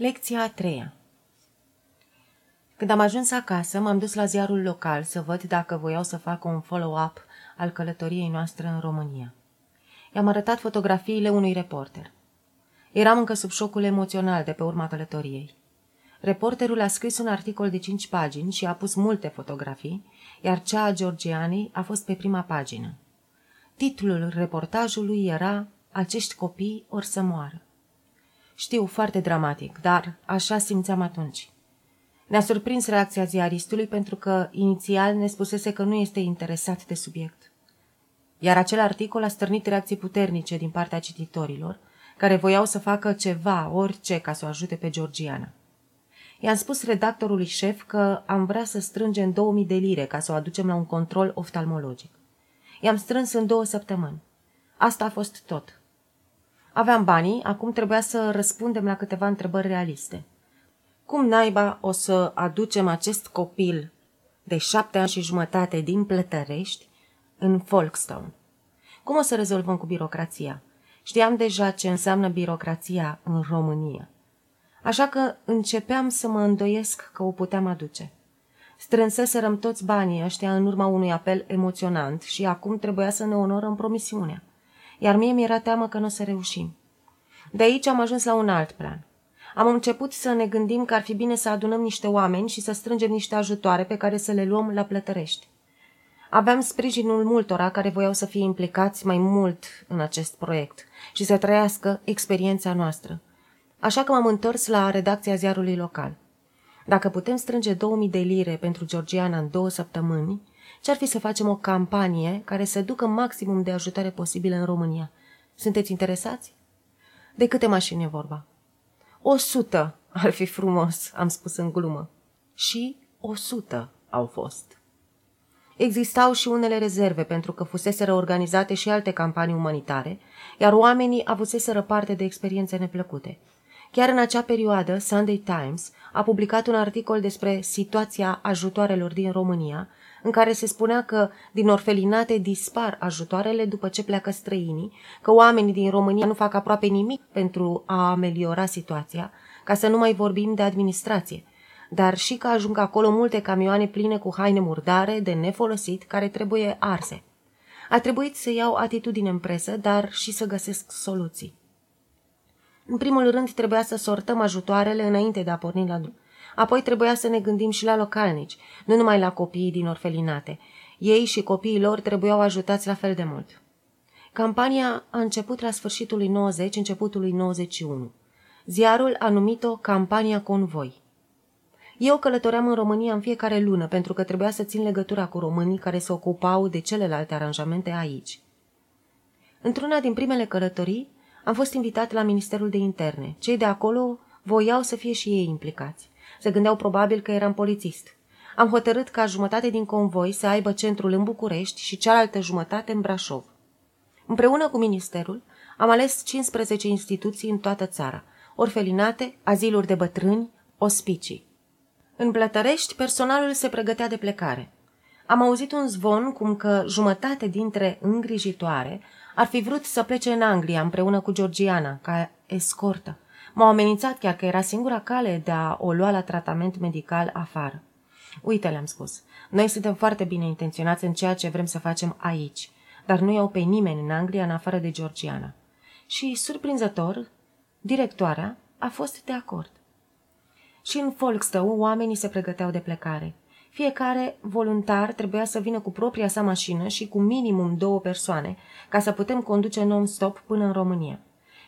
Lecția a treia Când am ajuns acasă, m-am dus la ziarul local să văd dacă voiau să facă un follow-up al călătoriei noastre în România. I-am arătat fotografiile unui reporter. Eram încă sub șocul emoțional de pe urma călătoriei. Reporterul a scris un articol de cinci pagini și a pus multe fotografii, iar cea a Georgianei a fost pe prima pagină. Titlul reportajului era Acești copii or să moară. Știu, foarte dramatic, dar așa simțeam atunci. Ne-a surprins reacția ziaristului pentru că inițial ne spusese că nu este interesat de subiect. Iar acel articol a stârnit reacții puternice din partea cititorilor, care voiau să facă ceva, orice, ca să o ajute pe Georgiana. I-am spus redactorului șef că am vrea să strângem 2000 de lire ca să o aducem la un control oftalmologic. I-am strâns în două săptămâni. Asta a fost tot. Aveam banii, acum trebuia să răspundem la câteva întrebări realiste. Cum naiba o să aducem acest copil de șapte ani și jumătate din Plătărești în Folkestone? Cum o să rezolvăm cu birocrația? Știam deja ce înseamnă birocrația în România. Așa că începeam să mă îndoiesc că o puteam aduce. Strânseserăm toți banii ăștia în urma unui apel emoționant și acum trebuia să ne onorăm promisiunea. Iar mie mi-era teamă că nu o să reușim. De aici am ajuns la un alt plan. Am început să ne gândim că ar fi bine să adunăm niște oameni și să strângem niște ajutoare pe care să le luăm la plătărești. Aveam sprijinul multora care voiau să fie implicați mai mult în acest proiect și să trăiască experiența noastră. Așa că m-am întors la redacția ziarului local. Dacă putem strânge 2000 de lire pentru Georgiana în două săptămâni, ce-ar fi să facem o campanie care să ducă maximum de ajutare posibilă în România? Sunteți interesați? De câte mașini e vorba? O sută ar fi frumos, am spus în glumă. Și o sută au fost. Existau și unele rezerve pentru că fuseseră organizate și alte campanii umanitare, iar oamenii avuseseră parte de experiențe neplăcute. Chiar în acea perioadă, Sunday Times a publicat un articol despre situația ajutoarelor din România, în care se spunea că din orfelinate dispar ajutoarele după ce pleacă străinii, că oamenii din România nu fac aproape nimic pentru a ameliora situația, ca să nu mai vorbim de administrație, dar și că ajung acolo multe camioane pline cu haine murdare, de nefolosit, care trebuie arse. A trebuit să iau atitudine în presă, dar și să găsesc soluții. În primul rând trebuia să sortăm ajutoarele înainte de a porni la drum. Apoi trebuia să ne gândim și la localnici, nu numai la copiii din orfelinate. Ei și copiii lor trebuiau ajutați la fel de mult. Campania a început la sfârșitul lui 90, începutul lui 91. Ziarul a numit-o Campania Convoi. Eu călătoream în România în fiecare lună pentru că trebuia să țin legătura cu românii care se ocupau de celelalte aranjamente aici. Într-una din primele călătorii, am fost invitat la Ministerul de Interne. Cei de acolo voiau să fie și ei implicați. Se gândeau probabil că eram polițist. Am hotărât ca jumătate din convoi să aibă centrul în București și cealaltă jumătate în Brașov. Împreună cu ministerul, am ales 15 instituții în toată țara, orfelinate, aziluri de bătrâni, ospicii. În Plătărești, personalul se pregătea de plecare. Am auzit un zvon cum că jumătate dintre îngrijitoare ar fi vrut să plece în Anglia împreună cu Georgiana, ca escortă. M-au amenințat chiar că era singura cale de a o lua la tratament medical afară. Uite, le-am spus, noi suntem foarte bine intenționați în ceea ce vrem să facem aici, dar nu iau pe nimeni în Anglia în afară de Georgiana. Și, surprinzător, directoarea a fost de acord. Și în Folkestone oamenii se pregăteau de plecare. Fiecare voluntar trebuia să vină cu propria sa mașină și cu minimum două persoane, ca să putem conduce non-stop până în România.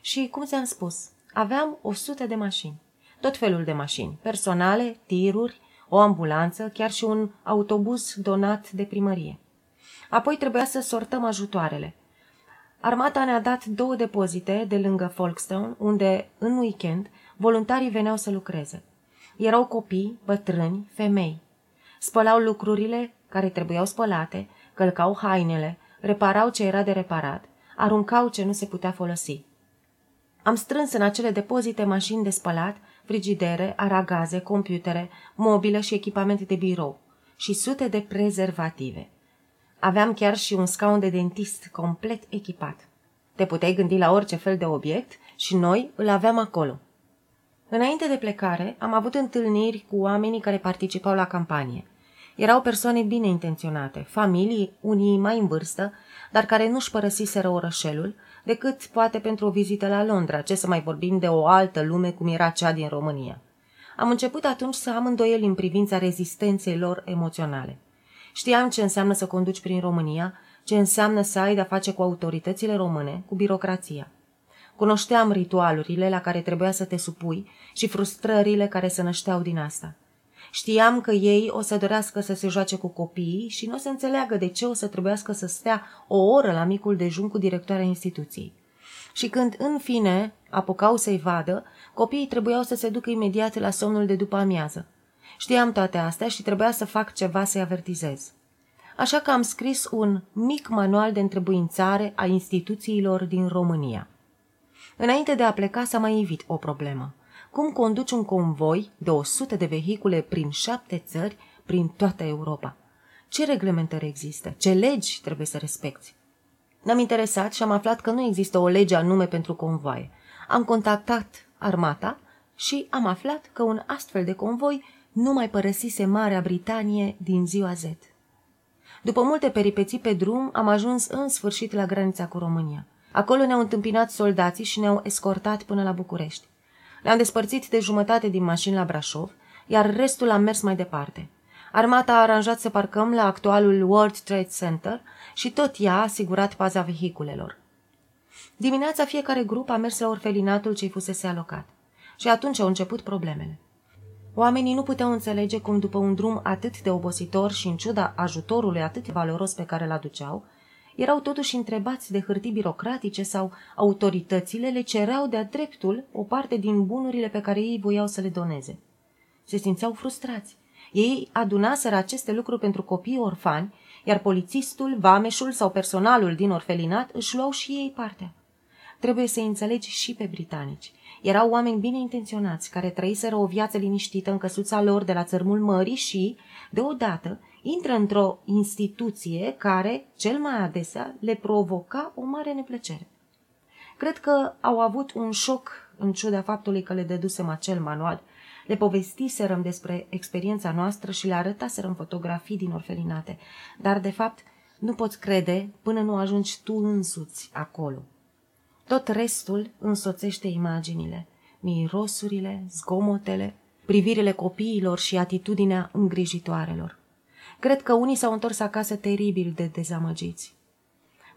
Și, cum ți-am spus, aveam o sută de mașini. Tot felul de mașini, personale, tiruri, o ambulanță, chiar și un autobuz donat de primărie. Apoi trebuia să sortăm ajutoarele. Armata ne-a dat două depozite de lângă Folkestone, unde, în weekend, voluntarii veneau să lucreze. Erau copii, bătrâni, femei. Spălau lucrurile care trebuiau spălate, călcau hainele, reparau ce era de reparat, aruncau ce nu se putea folosi. Am strâns în acele depozite mașini de spălat, frigidere, aragaze, computere, mobilă și echipamente de birou și sute de prezervative. Aveam chiar și un scaun de dentist complet echipat. Te puteai gândi la orice fel de obiect și noi îl aveam acolo. Înainte de plecare, am avut întâlniri cu oamenii care participau la campanie. Erau persoane bine intenționate, familii, unii mai în vârstă, dar care nu-și părăsiseră orășelul, decât poate pentru o vizită la Londra, ce să mai vorbim de o altă lume cum era cea din România. Am început atunci să am îndoieli în privința rezistenței lor emoționale. Știam ce înseamnă să conduci prin România, ce înseamnă să ai de-a face cu autoritățile române, cu birocrația. Cunoșteam ritualurile la care trebuia să te supui și frustrările care se nășteau din asta. Știam că ei o să dorească să se joace cu copiii și nu o să înțeleagă de ce o să trebuiască să stea o oră la micul dejun cu directoarea instituției. Și când, în fine, apucau să-i vadă, copiii trebuiau să se ducă imediat la somnul de după amiază. Știam toate astea și trebuia să fac ceva să-i avertizez. Așa că am scris un mic manual de întrebuințare a instituțiilor din România. Înainte de a pleca s-a mai evit o problemă. Cum conduci un convoi de 100 de vehicule prin șapte țări, prin toată Europa? Ce reglementări există? Ce legi trebuie să respecti? Ne-am interesat și am aflat că nu există o lege anume pentru convoaie. Am contactat armata și am aflat că un astfel de convoi nu mai părăsise Marea Britanie din ziua Z. După multe peripeții pe drum, am ajuns în sfârșit la granița cu România. Acolo ne-au întâmpinat soldații și ne-au escortat până la București. Ne-am despărțit de jumătate din mașini la Brașov, iar restul am mers mai departe. Armata a aranjat să parcăm la actualul World Trade Center și tot ea a asigurat paza vehiculelor. Dimineața fiecare grup a mers la orfelinatul ce-i fusese alocat. Și atunci au început problemele. Oamenii nu puteau înțelege cum după un drum atât de obositor și în ciuda ajutorului atât de valoros pe care îl aduceau, erau totuși întrebați de hârtii birocratice sau autoritățile le cereau de-a dreptul o parte din bunurile pe care ei voiau să le doneze. Se simțeau frustrați. Ei adunaseră aceste lucruri pentru copii orfani, iar polițistul, vameșul sau personalul din orfelinat își luau și ei partea. Trebuie să înțelegi și pe britanici. Erau oameni bine intenționați, care trăiseră o viață liniștită în căsuța lor de la țărmul mării și, deodată, intră într-o instituție care, cel mai adesea, le provoca o mare neplăcere. Cred că au avut un șoc în ciuda faptului că le dădusem acel manual. Le povestiserăm despre experiența noastră și le arătaserăm fotografii din orfelinate, dar, de fapt, nu poți crede până nu ajungi tu însuți acolo. Tot restul însoțește imaginile, mirosurile, zgomotele, privirile copiilor și atitudinea îngrijitoarelor. Cred că unii s-au întors acasă teribil de dezamăgiți.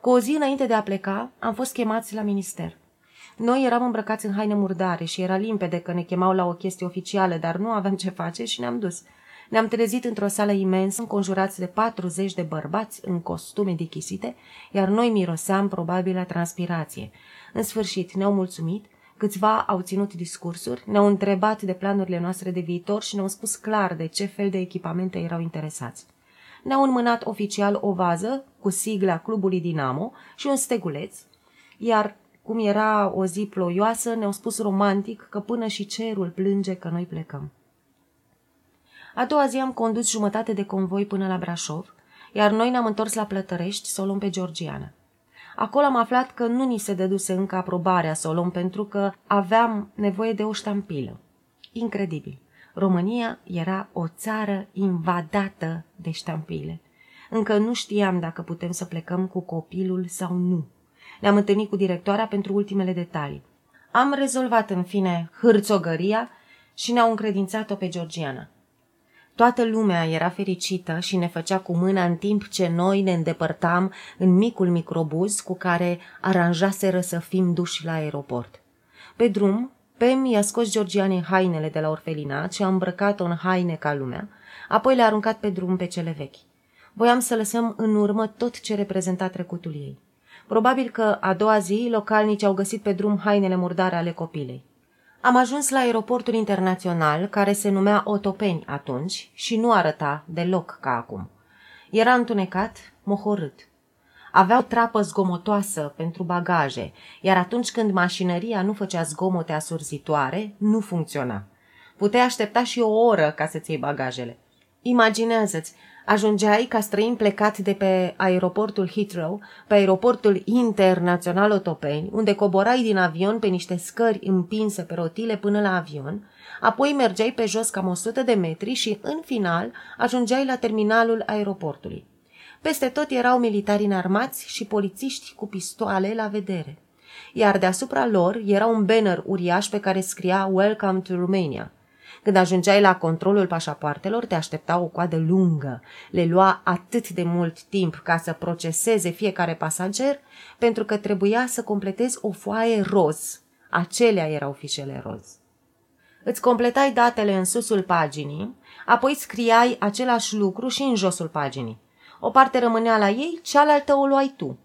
Cu o zi înainte de a pleca, am fost chemați la minister. Noi eram îmbrăcați în haine murdare și era limpede că ne chemau la o chestie oficială, dar nu aveam ce face și ne-am dus. Ne-am trezit într-o sală imensă, înconjurați de 40 de bărbați în costume dichisite, iar noi miroseam probabil la transpirație. În sfârșit, ne-au mulțumit, câțiva au ținut discursuri, ne-au întrebat de planurile noastre de viitor și ne-au spus clar de ce fel de echipamente erau interesați. Ne-au înmânat oficial o vază cu sigla clubului Dinamo și un steguleț, iar cum era o zi ploioasă, ne-au spus romantic că până și cerul plânge că noi plecăm. A doua zi am condus jumătate de convoi până la Brașov, iar noi ne-am întors la Plătărești să o luăm pe Georgiana. Acolo am aflat că nu ni se dăduse încă aprobarea să o luăm pentru că aveam nevoie de o ștampilă. Incredibil. România era o țară invadată de ștampile. Încă nu știam dacă putem să plecăm cu copilul sau nu. Ne-am întâlnit cu directoarea pentru ultimele detalii. Am rezolvat în fine hârțogăria și ne-au încredințat-o pe Georgiana. Toată lumea era fericită și ne făcea cu mâna în timp ce noi ne îndepărtam în micul microbuz cu care aranjaseră să fim duși la aeroport. Pe drum, Pem i-a scos Georgiane hainele de la orfelinat și a îmbrăcat-o în haine ca lumea, apoi le-a aruncat pe drum pe cele vechi. Voiam să lăsăm în urmă tot ce reprezenta trecutul ei. Probabil că a doua zi localnici au găsit pe drum hainele murdare ale copilei. Am ajuns la aeroportul internațional, care se numea Otopeni atunci și nu arăta deloc ca acum. Era întunecat, mohorât. Avea o trapă zgomotoasă pentru bagaje, iar atunci când mașinăria nu făcea zgomote asurzitoare, nu funcționa. Puteai aștepta și o oră ca să-ți iei bagajele. Imaginează-ți, Ajungeai ca străin plecat de pe aeroportul Heathrow, pe aeroportul internațional Otopeni, unde coborai din avion pe niște scări împinse pe rotile până la avion, apoi mergeai pe jos cam 100 de metri și, în final, ajungeai la terminalul aeroportului. Peste tot erau militari înarmați și polițiști cu pistoale la vedere. Iar deasupra lor era un banner uriaș pe care scria Welcome to Romania. Când ajungeai la controlul pașapoartelor, te aștepta o coadă lungă. Le lua atât de mult timp ca să proceseze fiecare pasager, pentru că trebuia să completezi o foaie roz. Acelea erau fișele roz. Îți completai datele în susul paginii, apoi scriai același lucru și în josul paginii. O parte rămânea la ei, cealaltă o luai tu.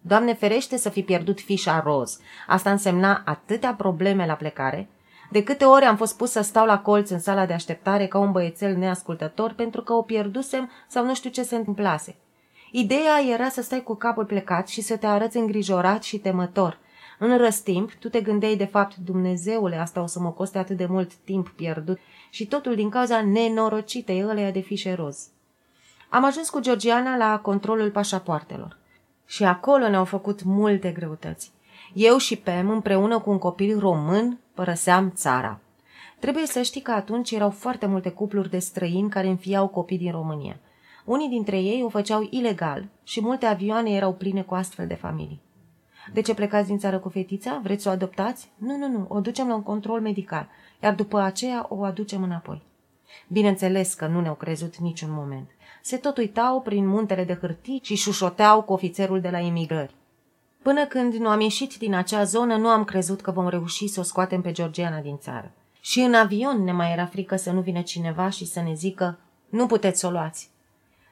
Doamne ferește să fi pierdut fișa roz. Asta însemna atâtea probleme la plecare. De câte ori am fost pus să stau la colț în sala de așteptare ca un băiețel neascultător pentru că o pierdusem sau nu știu ce se întâmplase. Ideea era să stai cu capul plecat și să te arăți îngrijorat și temător. În răstimp, tu te gândeai de fapt, Dumnezeule, asta o să mă coste atât de mult timp pierdut și totul din cauza nenorocitei ăleia de fișe roz. Am ajuns cu Georgiana la controlul pașapoartelor. Și acolo ne-au făcut multe greutăți. Eu și Pem, împreună cu un copil român, părăseam țara. Trebuie să știi că atunci erau foarte multe cupluri de străini care înfiau copii din România. Unii dintre ei o făceau ilegal și multe avioane erau pline cu astfel de familii. De ce plecați din țară cu fetița? Vreți să o adoptați? Nu, nu, nu, o ducem la un control medical, iar după aceea o aducem înapoi. Bineînțeles că nu ne-au crezut niciun moment se tot uitau prin muntele de hârtii și șușoteau cu ofițerul de la imigrări. Până când nu am ieșit din acea zonă, nu am crezut că vom reuși să o scoatem pe Georgiana din țară. Și în avion ne mai era frică să nu vină cineva și să ne zică, nu puteți să o luați.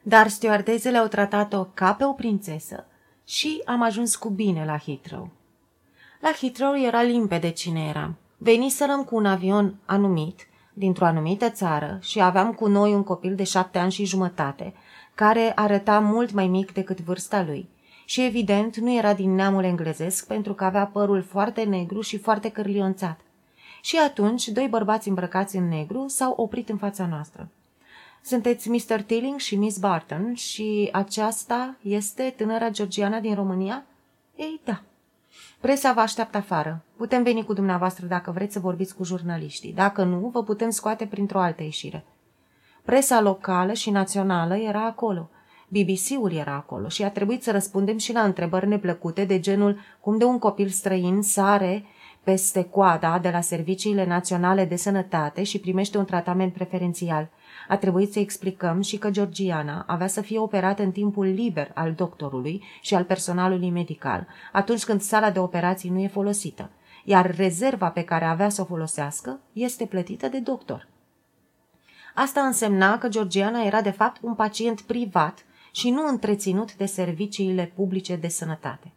Dar stewardezele au tratat-o ca pe o prințesă și am ajuns cu bine la Heathrow. La Heathrow era limpede cine eram. Veniserăm cu un avion anumit dintr-o anumită țară și aveam cu noi un copil de șapte ani și jumătate, care arăta mult mai mic decât vârsta lui. Și evident nu era din neamul englezesc pentru că avea părul foarte negru și foarte cârlionțat. Și atunci, doi bărbați îmbrăcați în negru s-au oprit în fața noastră. Sunteți Mr. Tilling și Miss Barton și aceasta este tânăra Georgiana din România? Ei, da, Presa vă așteaptă afară. Putem veni cu dumneavoastră dacă vreți să vorbiți cu jurnaliștii. Dacă nu, vă putem scoate printr-o altă ieșire. Presa locală și națională era acolo. BBC-ul era acolo și a trebuit să răspundem și la întrebări neplăcute de genul cum de un copil străin sare peste coada de la serviciile naționale de sănătate și primește un tratament preferențial. A trebuit să explicăm și că Georgiana avea să fie operată în timpul liber al doctorului și al personalului medical, atunci când sala de operații nu e folosită, iar rezerva pe care avea să o folosească este plătită de doctor. Asta însemna că Georgiana era de fapt un pacient privat și nu întreținut de serviciile publice de sănătate.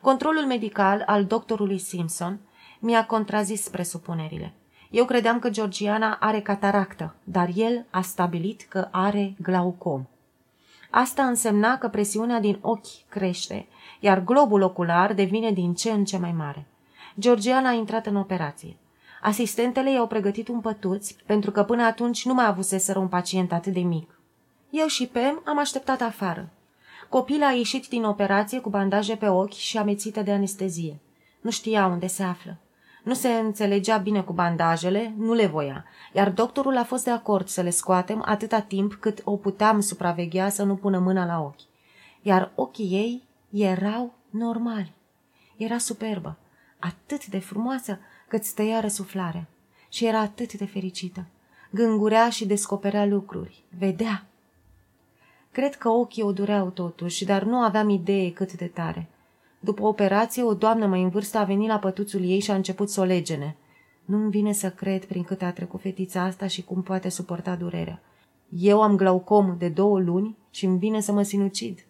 Controlul medical al doctorului Simpson mi-a contrazis presupunerile. Eu credeam că Georgiana are cataractă, dar el a stabilit că are glaucom. Asta însemna că presiunea din ochi crește, iar globul ocular devine din ce în ce mai mare. Georgiana a intrat în operație. Asistentele i-au pregătit un pătuț, pentru că până atunci nu mai avuseseră un pacient atât de mic. Eu și Pem am așteptat afară. Copila a ieșit din operație cu bandaje pe ochi și amețită de anestezie. Nu știa unde se află. Nu se înțelegea bine cu bandajele, nu le voia, iar doctorul a fost de acord să le scoatem atâta timp cât o puteam supraveghea să nu pună mâna la ochi. Iar ochii ei erau normali. Era superbă, atât de frumoasă cât stăia răsuflarea. Și era atât de fericită. Gângurea și descoperea lucruri. Vedea. Cred că ochii o dureau totuși, dar nu aveam idee cât de tare – după operație, o doamnă mai în vârstă a venit la pătuțul ei și a început să o legene. Nu-mi vine să cred prin cât a trecut fetița asta și cum poate suporta durerea. Eu am glaucom de două luni și îmi vine să mă sinucid.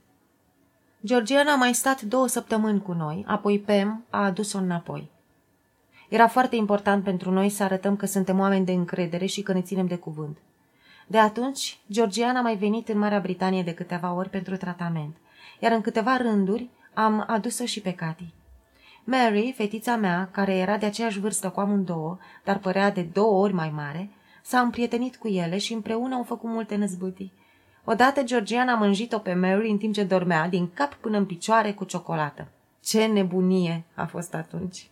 Georgiana a mai stat două săptămâni cu noi, apoi Pem a adus-o înapoi. Era foarte important pentru noi să arătăm că suntem oameni de încredere și că ne ținem de cuvânt. De atunci, Georgiana a mai venit în Marea Britanie de câteva ori pentru tratament, iar în câteva rânduri am adus-o și pe Cati. Mary, fetița mea, care era de aceeași vârstă cu amândouă, dar părea de două ori mai mare, s-a împrietenit cu ele și împreună au făcut multe năzbâtii. Odată Georgiana a mânjit-o pe Mary în timp ce dormea, din cap până în picioare, cu ciocolată. Ce nebunie a fost atunci!